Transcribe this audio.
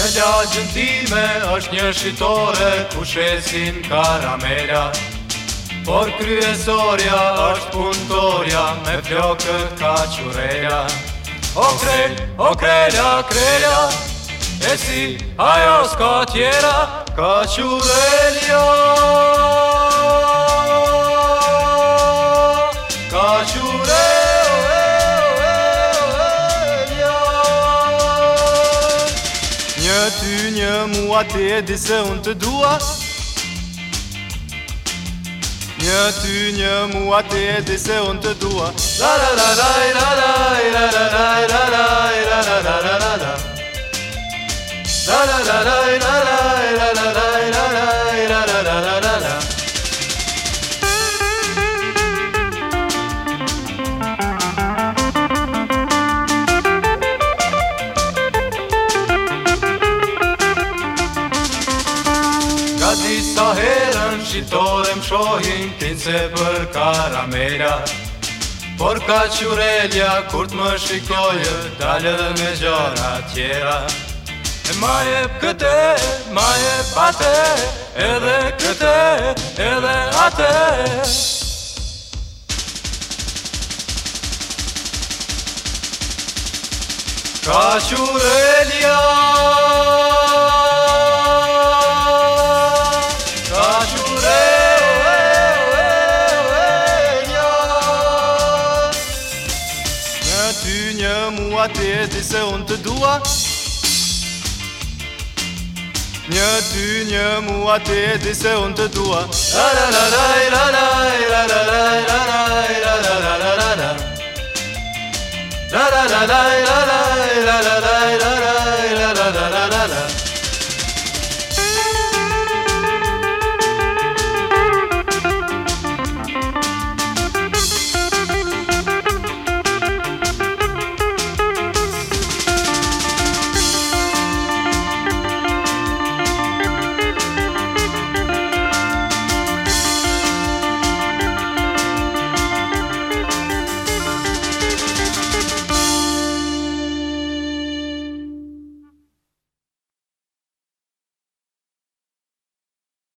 Në lagjën time është një shqitore ku shesin karamela Por kryesoria është puntoria me flokë ka qurela O krel, o krela, krela E si ajo s'ka tjera ka qurelja një mua ti e se unë të dua Një ty një mua ti e se unë të dua la la la la la la la la ti sa herën më shohin Kince për karamera Por ka qurelja kur të më shikojë Dalë dhe me gjara tjera E ma e këte, ma e pate Edhe këte, edhe ate Ka qurelja tu nie mua moi, tes se te dua Nie N'y a moi, tes ty te dua La la la la la la la la la la la la la la la la la la